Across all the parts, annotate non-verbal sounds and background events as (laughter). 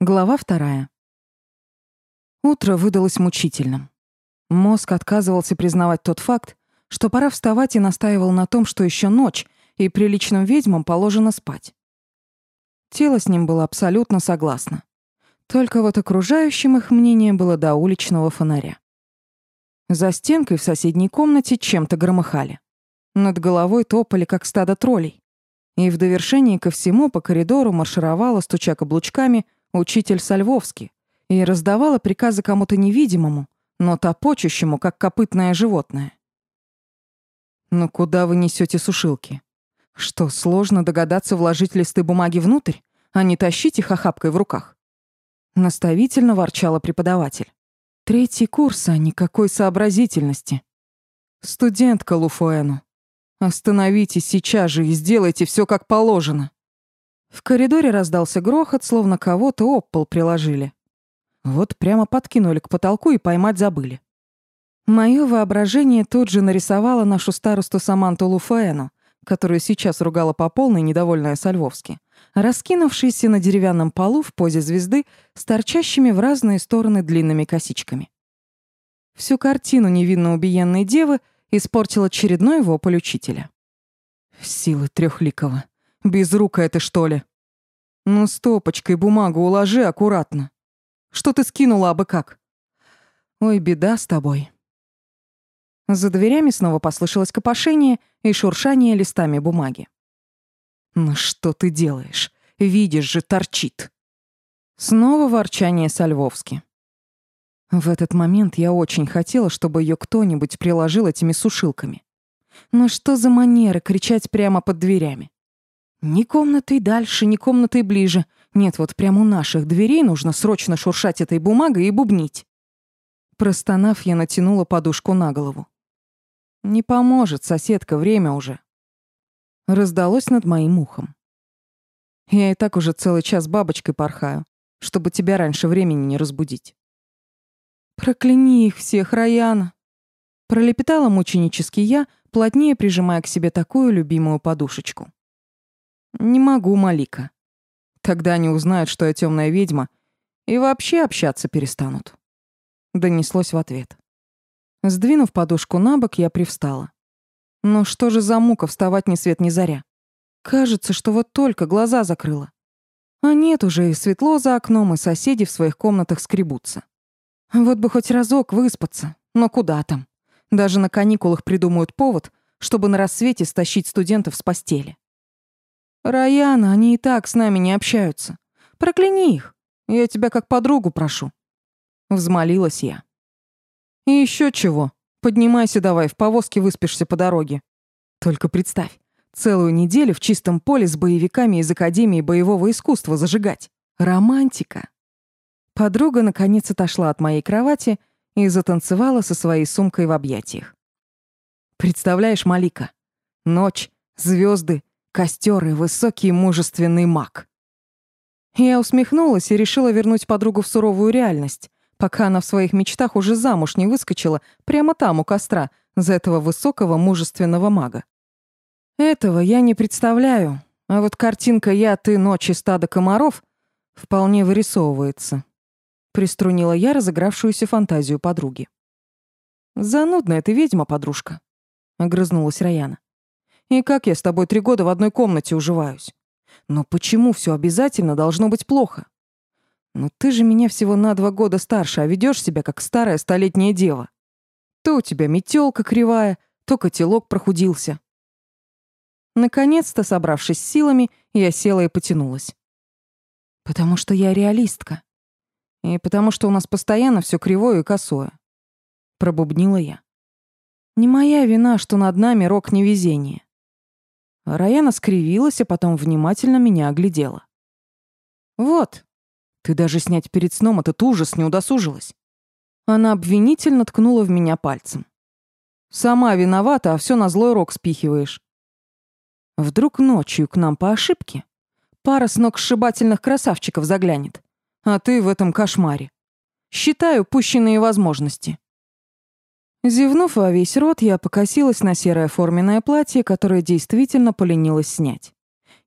Глава вторая. Утро выдалось мучительным. Мозг отказывался признавать тот факт, что пора вставать и настаивал на том, что еще ночь, и приличным ведьмам положено спать. Тело с ним было абсолютно согласно. Только вот окружающим их мнение было до уличного фонаря. За стенкой в соседней комнате чем-то громыхали. Над головой топали, как стадо троллей. И в довершении ко всему по коридору маршировала, стуча каблучками, учитель Сальвовский и раздавала приказы кому-то невидимому, но топочущему, как копытное животное. «Ну куда вы несете сушилки? Что, сложно догадаться вложить листы бумаги внутрь, а не тащить их охапкой в руках?» Наставительно ворчала преподаватель. «Третий курс, а никакой сообразительности. Студентка Луфуэну, остановитесь сейчас же и сделайте все как положено». В коридоре раздался грохот, словно кого-то об пол приложили. Вот прямо подкинули к потолку и поймать забыли. Моё воображение тут же нарисовало нашу старосту Саманту Луфаэну, которую сейчас ругала по полной, недовольная Сальвовски, раскинувшейся на деревянном полу в позе звезды с торчащими в разные стороны длинными косичками. Всю картину невинно убиенной девы испортил очередной вопль учителя. Силы трехликого. Безрукая ты, что ли? Ну, стопочкой бумагу уложи аккуратно. Что ты скинула абы как? Ой, беда с тобой. За дверями снова послышалось копошение и шуршание листами бумаги. «Ну что ты делаешь? Видишь же, торчит!» Снова ворчание со Львовски. В этот момент я очень хотела, чтобы ее кто-нибудь приложил этими сушилками. Но что за манера кричать прямо под дверями? Ни комнатой дальше, ни комнатой ближе. Нет, вот прямо у наших дверей нужно срочно шуршать этой бумагой и бубнить. Простонав, я натянула подушку на голову. «Не поможет, соседка, время уже». Раздалось над моим ухом. Я и так уже целый час бабочкой порхаю, чтобы тебя раньше времени не разбудить. «Прокляни их всех, Раяна!» Пролепетала мученически я, плотнее прижимая к себе такую любимую подушечку. Не могу, Малика. Тогда они узнают, что я темная ведьма, и вообще общаться перестанут. Донеслось в ответ. Сдвинув подушку на бок, я привстала. Ну что же за мука вставать ни свет ни заря? Кажется, что вот только глаза закрыла. А нет, уже и светло за окном, и соседи в своих комнатах скребутся. Вот бы хоть разок выспаться, но куда там? Даже на каникулах придумают повод, чтобы на рассвете стащить студентов с постели. «Раяна, они и так с нами не общаются. Прокляни их. Я тебя как подругу прошу». Взмолилась я. «И еще чего. Поднимайся давай, в повозке выспишься по дороге. Только представь, целую неделю в чистом поле с боевиками из Академии боевого искусства зажигать. Романтика». Подруга наконец отошла от моей кровати и затанцевала со своей сумкой в объятиях. «Представляешь, Малика, ночь, звезды Костер и высокий мужественный маг. Я усмехнулась и решила вернуть подругу в суровую реальность, пока она в своих мечтах уже замуж не выскочила прямо там у костра за этого высокого мужественного мага. Этого я не представляю, а вот картинка «Я, ты, ночи, стадо комаров» вполне вырисовывается. Приструнила я разыгравшуюся фантазию подруги. «Занудная ты ведьма, подружка», — огрызнулась Раяна. И как я с тобой три года в одной комнате уживаюсь? Но почему все обязательно должно быть плохо? Ну ты же меня всего на два года старше, а ведешь себя как старая столетняя дева. То у тебя метелка кривая, то котелок прохудился. Наконец-то, собравшись с силами, я села и потянулась. Потому что я реалистка. И потому что у нас постоянно все кривое и косое. Пробубнила я. Не моя вина, что над нами рок невезения. Раяна скривилась, а потом внимательно меня оглядела. «Вот, ты даже снять перед сном этот ужас не удосужилась». Она обвинительно ткнула в меня пальцем. «Сама виновата, а все на злой рок спихиваешь». Вдруг ночью к нам по ошибке пара сногсшибательных красавчиков заглянет, а ты в этом кошмаре. Считаю упущенные возможности. Зевнув во весь рот, я покосилась на серое форменное платье, которое действительно поленилось снять.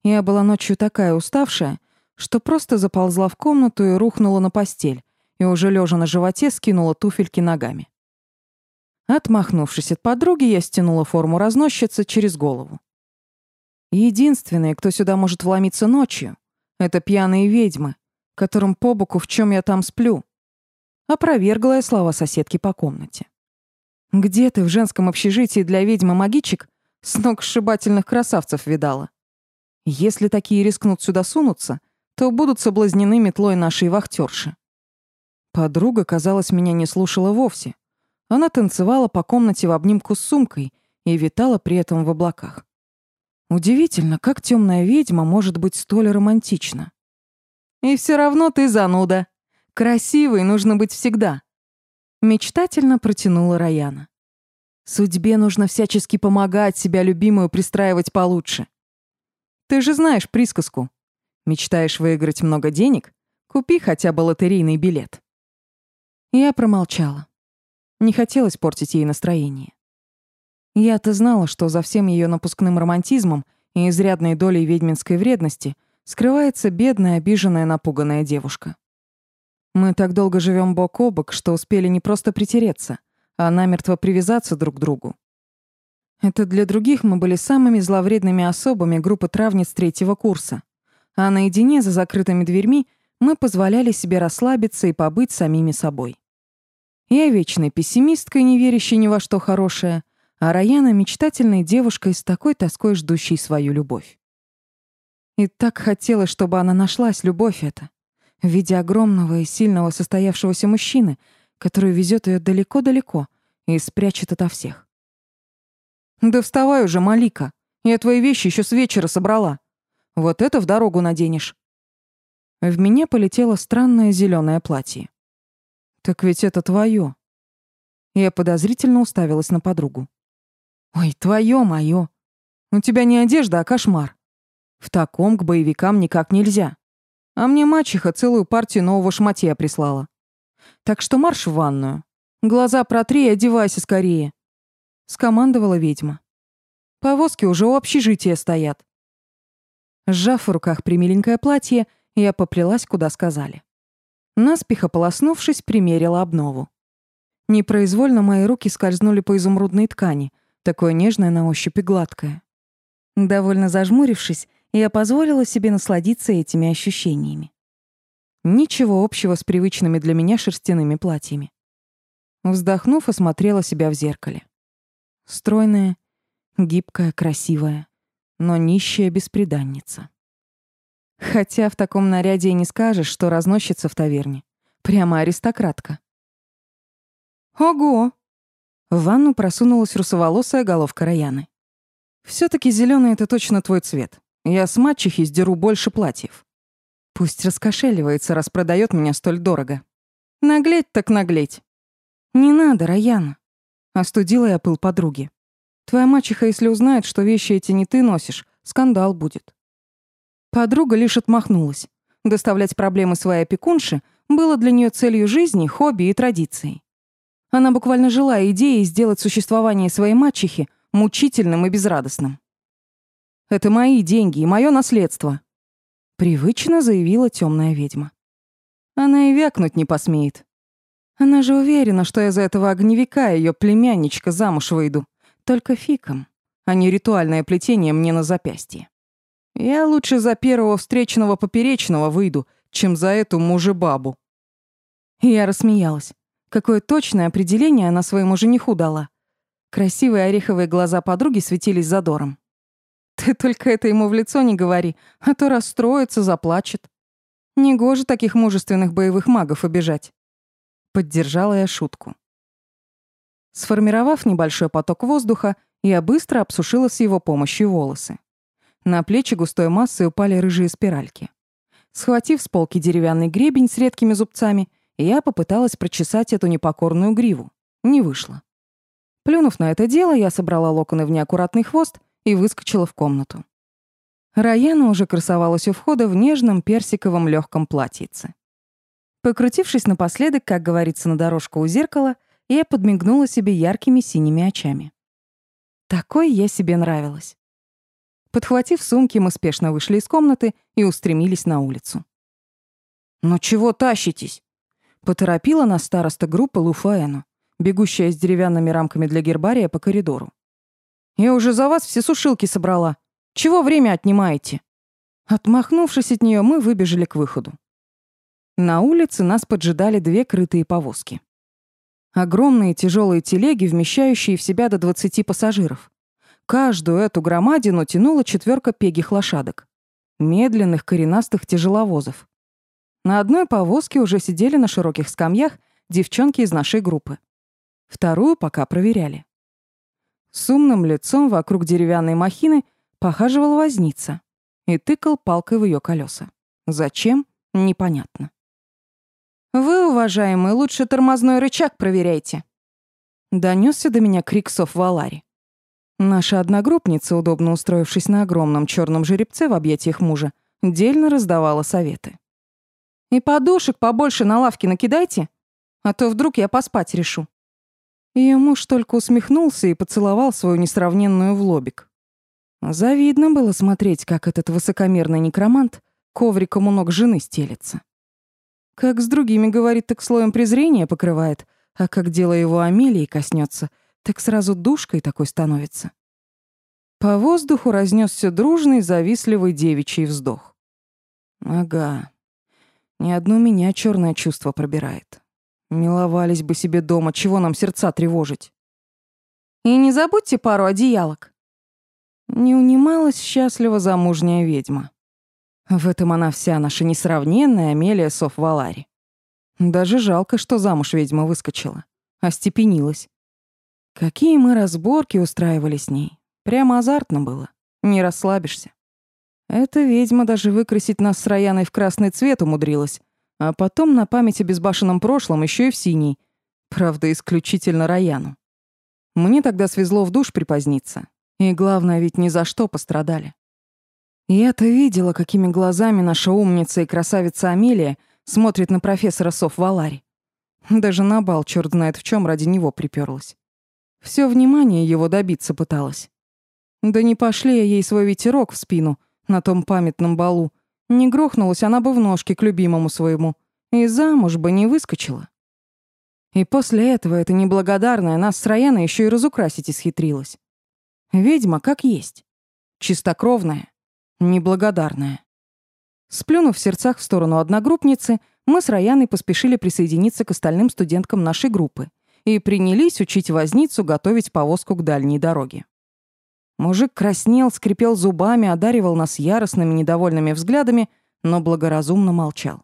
Я была ночью такая уставшая, что просто заползла в комнату и рухнула на постель, и уже лежа на животе скинула туфельки ногами. Отмахнувшись от подруги, я стянула форму разносчицы через голову. Единственные, кто сюда может вломиться ночью, это пьяные ведьмы, которым по боку в чем я там сплю. Опровергла я слова соседки по комнате. Где ты в женском общежитии для ведьмы-магичек с ног сшибательных красавцев видала? Если такие рискнут сюда сунуться, то будут соблазнены метлой нашей вахтерши. Подруга, казалось, меня не слушала вовсе. Она танцевала по комнате в обнимку с сумкой и витала при этом в облаках. Удивительно, как темная ведьма может быть столь романтична. И все равно ты зануда. Красивой нужно быть всегда. Мечтательно протянула Раяна. Судьбе нужно всячески помогать себя любимую пристраивать получше. Ты же знаешь присказку. Мечтаешь выиграть много денег? Купи хотя бы лотерейный билет. Я промолчала. Не хотелось портить ей настроение. Я-то знала, что за всем ее напускным романтизмом и изрядной долей ведьминской вредности скрывается бедная, обиженная, напуганная девушка. Мы так долго живем бок о бок, что успели не просто притереться, а намертво привязаться друг к другу. Это для других мы были самыми зловредными особами группы травниц третьего курса. А наедине за закрытыми дверьми мы позволяли себе расслабиться и побыть самими собой. Я вечной пессимисткой, не верящей ни во что хорошее, а Раяна — мечтательной девушкой с такой тоской, ждущей свою любовь. И так хотелось, чтобы она нашлась, любовь эта, в виде огромного и сильного состоявшегося мужчины, который везет ее далеко-далеко и спрячет ото всех. «Да вставай уже, Малика, я твои вещи еще с вечера собрала. Вот это в дорогу наденешь». В меня полетело странное зеленое платье. «Так ведь это твое. Я подозрительно уставилась на подругу. Ой, твое моё. У тебя не одежда, а кошмар. В таком к боевикам никак нельзя. А мне мачеха целую партию нового шматья прислала. Так что марш в ванную. Глаза протри и одевайся скорее. Скомандовала ведьма. Повозки уже у общежития стоят. Сжав в руках примиленькое платье, я поплелась, куда сказали. Наспех ополоснувшись, примерила обнову. Непроизвольно мои руки скользнули по изумрудной ткани — такое нежное на ощупь и гладкое. Довольно зажмурившись, я позволила себе насладиться этими ощущениями. Ничего общего с привычными для меня шерстяными платьями. Вздохнув, осмотрела себя в зеркале. Стройная, гибкая, красивая, но нищая бесприданница. Хотя в таком наряде и не скажешь, что разносчица в таверне. Прямо аристократка. «Ого!» В ванну просунулась русоволосая головка Раяны. все таки зеленый это точно твой цвет. Я с мачехи сдеру больше платьев. Пусть раскошеливается, раз продает меня столь дорого. Наглеть так наглеть. Не надо, Раяна. Остудила я пыл подруги. Твоя мачеха, если узнает, что вещи эти не ты носишь, скандал будет. Подруга лишь отмахнулась. Доставлять проблемы своей опекунше было для нее целью жизни, хобби и традицией. Она буквально жила идеей сделать существование своей мачехи мучительным и безрадостным. «Это мои деньги и мое наследство», — привычно заявила темная ведьма. Она и вякнуть не посмеет. Она же уверена, что я за этого огневика ее племянничка замуж выйду. Только фиком, а не ритуальное плетение мне на запястье. Я лучше за первого встречного поперечного выйду, чем за эту мужебабу. Я рассмеялась. Какое точное определение она своему жениху дала. Красивые ореховые глаза подруги светились задором. Ты (laughs) только это ему в лицо не говори, а то расстроится, заплачет. Негоже таких мужественных боевых магов обижать. Поддержала я шутку. Сформировав небольшой поток воздуха, я быстро обсушила с его помощью волосы. На плечи густой массой упали рыжие спиральки. Схватив с полки деревянный гребень с редкими зубцами, я попыталась прочесать эту непокорную гриву. Не вышло. Плюнув на это дело, я собрала локоны в неаккуратный хвост и выскочила в комнату. Раяна уже красовалась у входа в нежном персиковом легком платьице. Покрутившись напоследок, как говорится, на дорожку у зеркала, я подмигнула себе яркими синими очами. Такой я себе нравилась. Подхватив сумки, мы спешно вышли из комнаты и устремились на улицу. «Ну чего тащитесь?» Поторопила нас староста группы Луфаэну, бегущая с деревянными рамками для гербария по коридору. «Я уже за вас все сушилки собрала. Чего время отнимаете?» Отмахнувшись от нее, мы выбежали к выходу. На улице нас поджидали две крытые повозки. Огромные тяжелые телеги, вмещающие в себя до 20 пассажиров. Каждую эту громадину тянула четверка пегих лошадок. Медленных коренастых тяжеловозов. На одной повозке уже сидели на широких скамьях девчонки из нашей группы. Вторую пока проверяли. С умным лицом вокруг деревянной махины похаживал возница и тыкал палкой в ее колеса. Зачем? Непонятно. «Вы, уважаемый, лучше тормозной рычаг проверяйте!» Донесся до меня крик Соф Валари. Наша одногруппница, удобно устроившись на огромном черном жеребце в объятиях мужа, дельно раздавала советы. «И подушек побольше на лавке накидайте, а то вдруг я поспать решу». Ее муж только усмехнулся и поцеловал свою несравненную в лобик. Завидно было смотреть, как этот высокомерный некромант ковриком у ног жены стелется. Как с другими говорит, так слоем презрения покрывает, а как дело его Амелии коснется, так сразу душкой такой становится. По воздуху разнесся дружный, завистливый девичий вздох. Ага. Ни одно меня черное чувство пробирает. Миловались бы себе дома, чего нам сердца тревожить. И не забудьте пару одеялок. Не унималась счастливо замужняя ведьма. В этом она вся наша несравненная Амелия Соф-Валари. Даже жалко, что замуж ведьма выскочила. Остепенилась. Какие мы разборки устраивали с ней. Прямо азартно было. Не расслабишься. Эта ведьма даже выкрасить нас с Раяной в красный цвет умудрилась, а потом на память о безбашенном прошлом еще и в синий. Правда, исключительно Раяну. Мне тогда свезло в душ припоздниться. И главное, ведь ни за что пострадали. Я-то видела, какими глазами наша умница и красавица Амелия смотрит на профессора Соф Валари. Даже на бал черт знает в чем ради него приперлась. Все внимание его добиться пыталась. Да не пошли я ей свой ветерок в спину на том памятном балу. Не грохнулась она бы в ножки к любимому своему. И замуж бы не выскочила. И после этого эта неблагодарная нас с Раяной еще и разукрасить исхитрилась. Ведьма как есть. Чистокровная неблагодарная. Сплюнув в сердцах в сторону одногруппницы, мы с Раяной поспешили присоединиться к остальным студенткам нашей группы и принялись учить возницу готовить повозку к дальней дороге. Мужик краснел, скрипел зубами, одаривал нас яростными недовольными взглядами, но благоразумно молчал.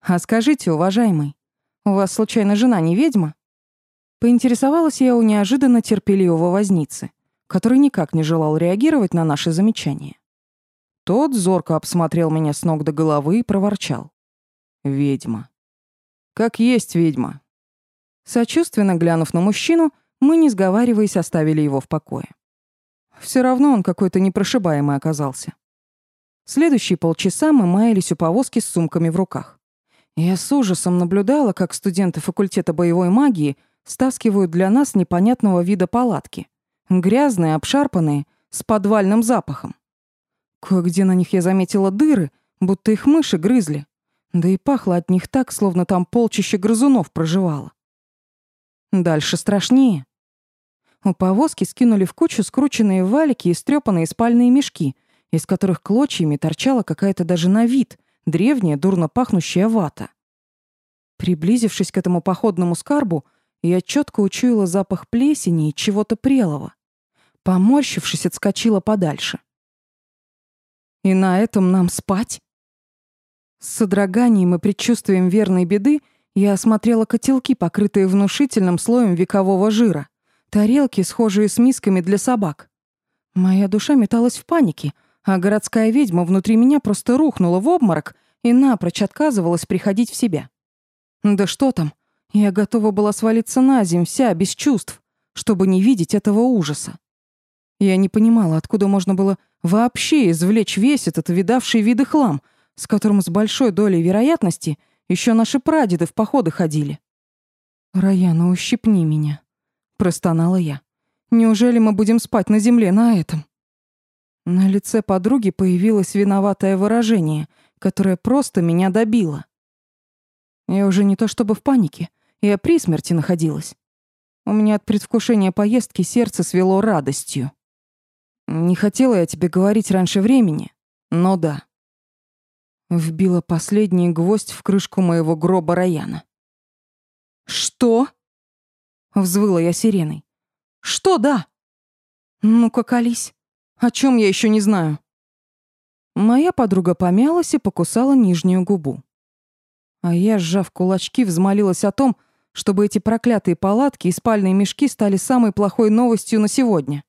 «А скажите, уважаемый, у вас случайно жена не ведьма?» Поинтересовалась я у неожиданно терпеливого возницы — который никак не желал реагировать на наши замечания. Тот зорко обсмотрел меня с ног до головы и проворчал. «Ведьма. Как есть ведьма». Сочувственно глянув на мужчину, мы, не сговариваясь, оставили его в покое. Все равно он какой-то непрошибаемый оказался. Следующие полчаса мы маялись у повозки с сумками в руках. Я с ужасом наблюдала, как студенты факультета боевой магии стаскивают для нас непонятного вида палатки, Грязные, обшарпанные, с подвальным запахом. Кое-где на них я заметила дыры, будто их мыши грызли. Да и пахло от них так, словно там полчища грызунов проживало. Дальше страшнее. У повозки скинули в кучу скрученные валики и стрёпанные спальные мешки, из которых клочьями торчала какая-то даже на вид древняя, дурно пахнущая вата. Приблизившись к этому походному скарбу, я четко учуяла запах плесени и чего-то прелого. Поморщившись, отскочила подальше. И на этом нам спать? С содроганием и предчувствием верной беды я осмотрела котелки, покрытые внушительным слоем векового жира, тарелки, схожие с мисками для собак. Моя душа металась в панике, а городская ведьма внутри меня просто рухнула в обморок и напрочь отказывалась приходить в себя. Да что там, я готова была свалиться на землю вся, без чувств, чтобы не видеть этого ужаса. Я не понимала, откуда можно было вообще извлечь весь этот видавший виды хлам, с которым с большой долей вероятности еще наши прадеды в походы ходили. «Раяна, ущипни меня», — простонала я. «Неужели мы будем спать на земле на этом?» На лице подруги появилось виноватое выражение, которое просто меня добило. Я уже не то чтобы в панике, я при смерти находилась. У меня от предвкушения поездки сердце свело радостью. Не хотела я тебе говорить раньше времени, но да. Вбила последний гвоздь в крышку моего гроба Раяна. «Что?» — взвыла я сиреной. «Что да?» «Ну-ка, колись. О чем я еще не знаю?» Моя подруга помялась и покусала нижнюю губу. А я, сжав кулачки, взмолилась о том, чтобы эти проклятые палатки и спальные мешки стали самой плохой новостью на сегодня.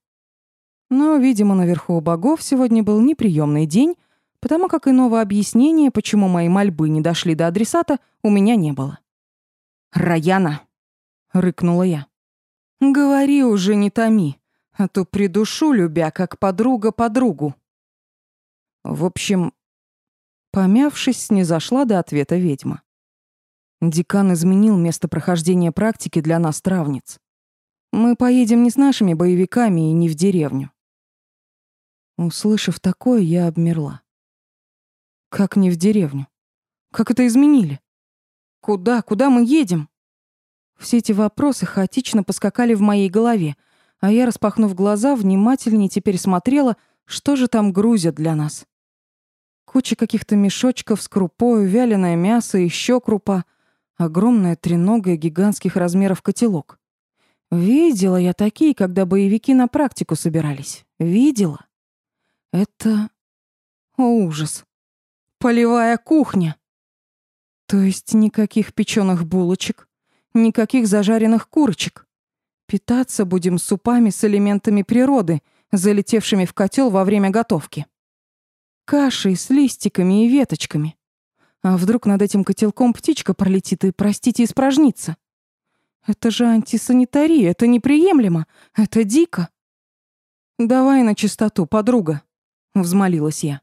Но, видимо, наверху у богов сегодня был неприемный день, потому как иного объяснения, почему мои мольбы не дошли до адресата, у меня не было. «Раяна!» — рыкнула я. «Говори уже, не томи, а то придушу, любя, как подруга подругу». В общем, помявшись, не зашла до ответа ведьма. Декан изменил место прохождения практики для нас, травниц. Мы поедем не с нашими боевиками и не в деревню. Услышав такое, я обмерла. Как не в деревню? Как это изменили? Куда, куда мы едем? Все эти вопросы хаотично поскакали в моей голове, а я, распахнув глаза, внимательнее теперь смотрела, что же там грузят для нас. Куча каких-то мешочков с крупой, вяленое мясо, еще крупа, огромная треногая гигантских размеров котелок. Видела я такие, когда боевики на практику собирались. Видела. Это... О, ужас. Полевая кухня. То есть никаких печеных булочек, никаких зажаренных курочек. Питаться будем супами с элементами природы, залетевшими в котел во время готовки. Кашей с листиками и веточками. А вдруг над этим котелком птичка пролетит и, простите, испражнится? Это же антисанитария, это неприемлемо, это дико. Давай на чистоту, подруга, взмолилась я.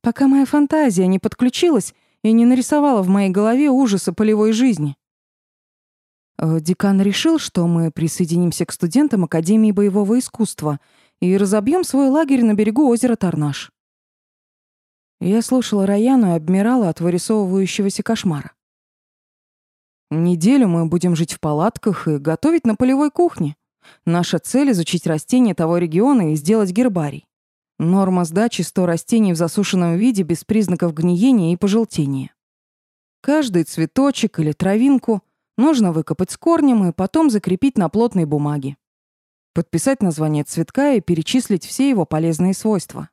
Пока моя фантазия не подключилась и не нарисовала в моей голове ужаса полевой жизни. Э, декан решил, что мы присоединимся к студентам Академии боевого искусства и разобьем свой лагерь на берегу озера Тарнаш. Я слушала Раяну и обмирала от вырисовывающегося кошмара. Неделю мы будем жить в палатках и готовить на полевой кухне. Наша цель — изучить растения того региона и сделать гербарий. Норма сдачи — 100 растений в засушенном виде без признаков гниения и пожелтения. Каждый цветочек или травинку нужно выкопать с корнем и потом закрепить на плотной бумаге. Подписать название цветка и перечислить все его полезные свойства.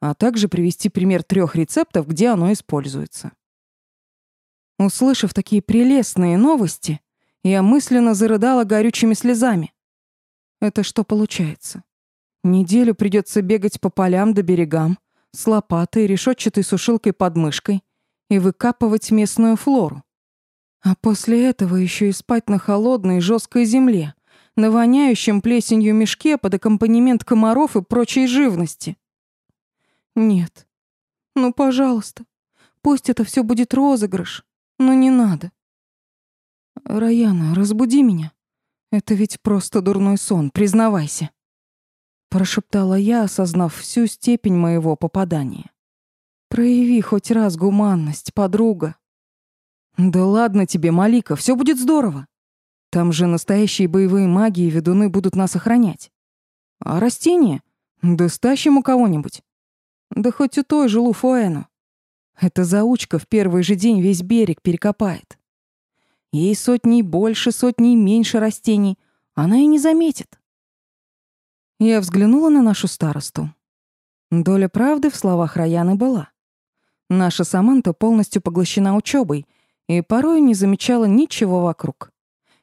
А также привести пример трех рецептов, где оно используется. Услышав такие прелестные новости, я мысленно зарыдала горючими слезами. Это что получается? Неделю придется бегать по полям до берегам с лопатой, решетчатой сушилкой под мышкой и выкапывать местную флору. А после этого еще и спать на холодной жесткой земле, на воняющем плесенью мешке под аккомпанемент комаров и прочей живности. Нет. Ну, пожалуйста. Пусть это все будет розыгрыш, но не надо. Раяна, разбуди меня. Это ведь просто дурной сон, признавайся прошептала я, осознав всю степень моего попадания. Прояви хоть раз гуманность, подруга. Да ладно тебе, Малика, все будет здорово. Там же настоящие боевые маги и ведуны будут нас охранять. А растения? Да стащим у кого-нибудь. Да хоть у той же Луфуэну. Эта заучка в первый же день весь берег перекопает. Ей сотней больше, сотней меньше растений. Она и не заметит. Я взглянула на нашу старосту. Доля правды в словах Раяны была. Наша Саманта полностью поглощена учебой и порой не замечала ничего вокруг.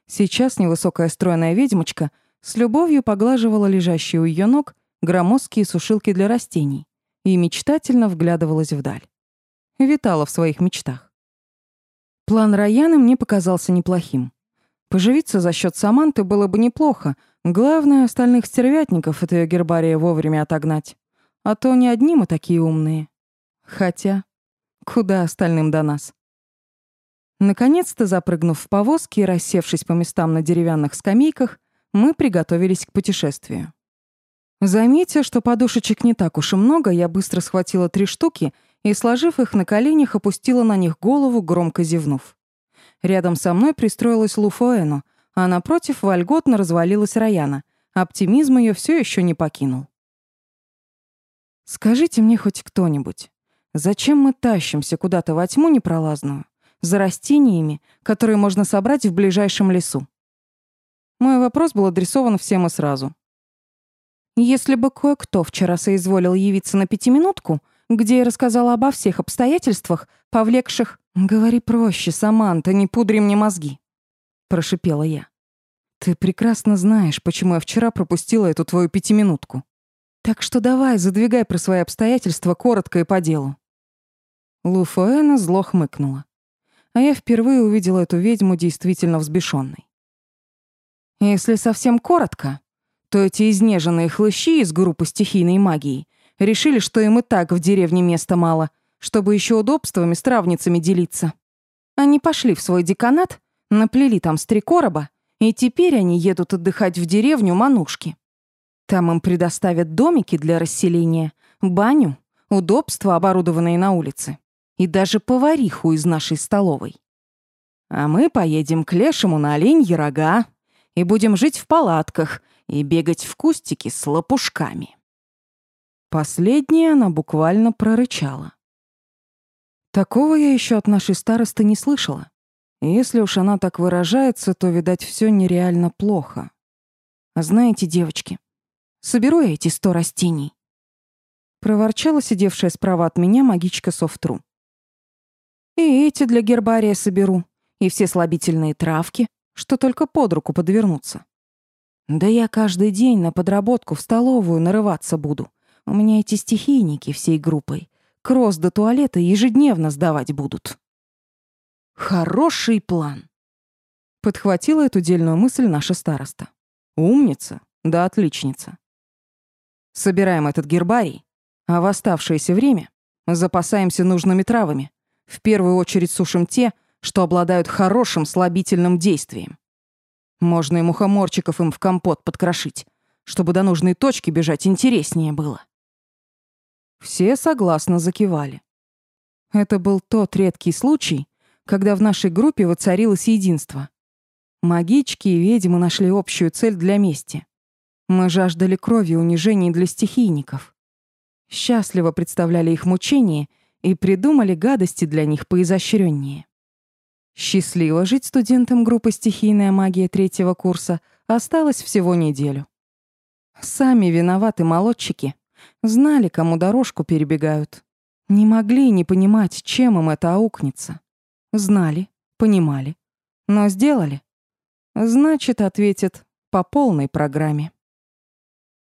Сейчас невысокая стройная ведьмочка с любовью поглаживала лежащие у ее ног громоздкие сушилки для растений и мечтательно вглядывалась вдаль. Витала в своих мечтах. План Раяны мне показался неплохим. Поживиться за счет Саманты было бы неплохо, Главное, остальных стервятников от ее гербария вовремя отогнать. А то не одни мы такие умные. Хотя, куда остальным до нас? Наконец-то, запрыгнув в повозки и рассевшись по местам на деревянных скамейках, мы приготовились к путешествию. Заметя, что подушечек не так уж и много, я быстро схватила три штуки и, сложив их на коленях, опустила на них голову, громко зевнув. Рядом со мной пристроилась Луфоэну, а напротив вольготно развалилась Раяна. Оптимизм ее все еще не покинул. «Скажите мне хоть кто-нибудь, зачем мы тащимся куда-то во тьму непролазную, за растениями, которые можно собрать в ближайшем лесу?» Мой вопрос был адресован всем и сразу. Если бы кое-кто вчера соизволил явиться на пятиминутку, где я рассказала обо всех обстоятельствах, повлекших... «Говори проще, Саманта, не пудри мне мозги», — прошипела я. «Ты прекрасно знаешь, почему я вчера пропустила эту твою пятиминутку. Так что давай, задвигай про свои обстоятельства коротко и по делу». Луфоэна зло хмыкнула. А я впервые увидела эту ведьму действительно взбешенной. Если совсем коротко, то эти изнеженные хлыщи из группы стихийной магии решили, что им и так в деревне места мало, чтобы еще удобствами с травницами делиться. Они пошли в свой деканат, наплели там с три короба, и теперь они едут отдыхать в деревню Манушки. Там им предоставят домики для расселения, баню, удобства, оборудованные на улице, и даже повариху из нашей столовой. А мы поедем к лешему на оленьи рога и будем жить в палатках и бегать в кустики с лопушками. Последнее она буквально прорычала. Такого я еще от нашей старосты не слышала. если уж она так выражается, то, видать, все нереально плохо. А знаете, девочки, Соберу я эти сто растений. Проворчала сидевшая справа от меня магичка Софтру. И эти для гербария соберу, и все слабительные травки, что только под руку подвернутся. Да я каждый день на подработку в столовую нарываться буду. У меня эти стихийники всей группой кросс до туалета ежедневно сдавать будут. Хороший план. Подхватила эту дельную мысль наша староста. Умница, да отличница. Собираем этот гербарий, а в оставшееся время запасаемся нужными травами. В первую очередь сушим те, что обладают хорошим слабительным действием. Можно и мухоморчиков им в компот подкрошить, чтобы до нужной точки бежать интереснее было. Все согласно закивали. Это был тот редкий случай, когда в нашей группе воцарилось единство. Магички и ведьмы нашли общую цель для мести. Мы жаждали крови и унижений для стихийников. Счастливо представляли их мучения и придумали гадости для них поизощреннее. Счастливо жить студентам группы «Стихийная магия» третьего курса осталось всего неделю. Сами виноваты молодчики. Знали, кому дорожку перебегают. Не могли не понимать, чем им это аукнется. Знали, понимали. Но сделали. Значит, ответят по полной программе.